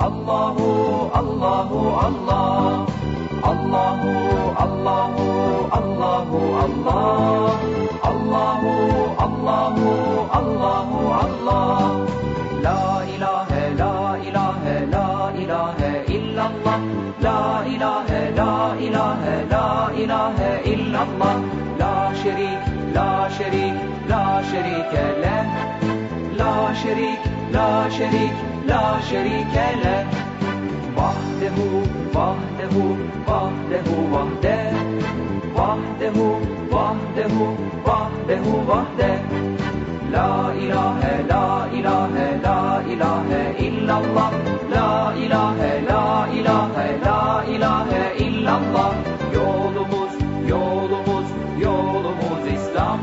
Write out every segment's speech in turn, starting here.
Allahu Allahu Allah. Allahu Allahu Allahu Allah. Allahu Allahu Allahu Allah. La ilahe la ilahe la ilahe illallah. La ilahe la ilahe la ilahe illallah. La şerik la şerik la şerike leh. La şerik la şerik la şerike leh Vahdehu vahdehu vahdehu vahde. Vahdehu vahdehu vahdehu vahde. La ilahe la ilahe la ilahe illallah. La ilahe la ilahe la ilahe illallah. Yolumuz yolumuz yolumuz İslam.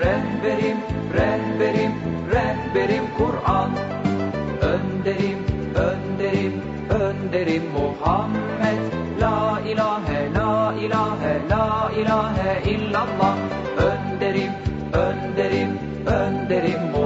Rehberim rehberim rehberim Kur'an Önderim önderim önderim Muhammed La ilahe la ilahe la ilahe illallah. Önderim önderim önderim Muhammed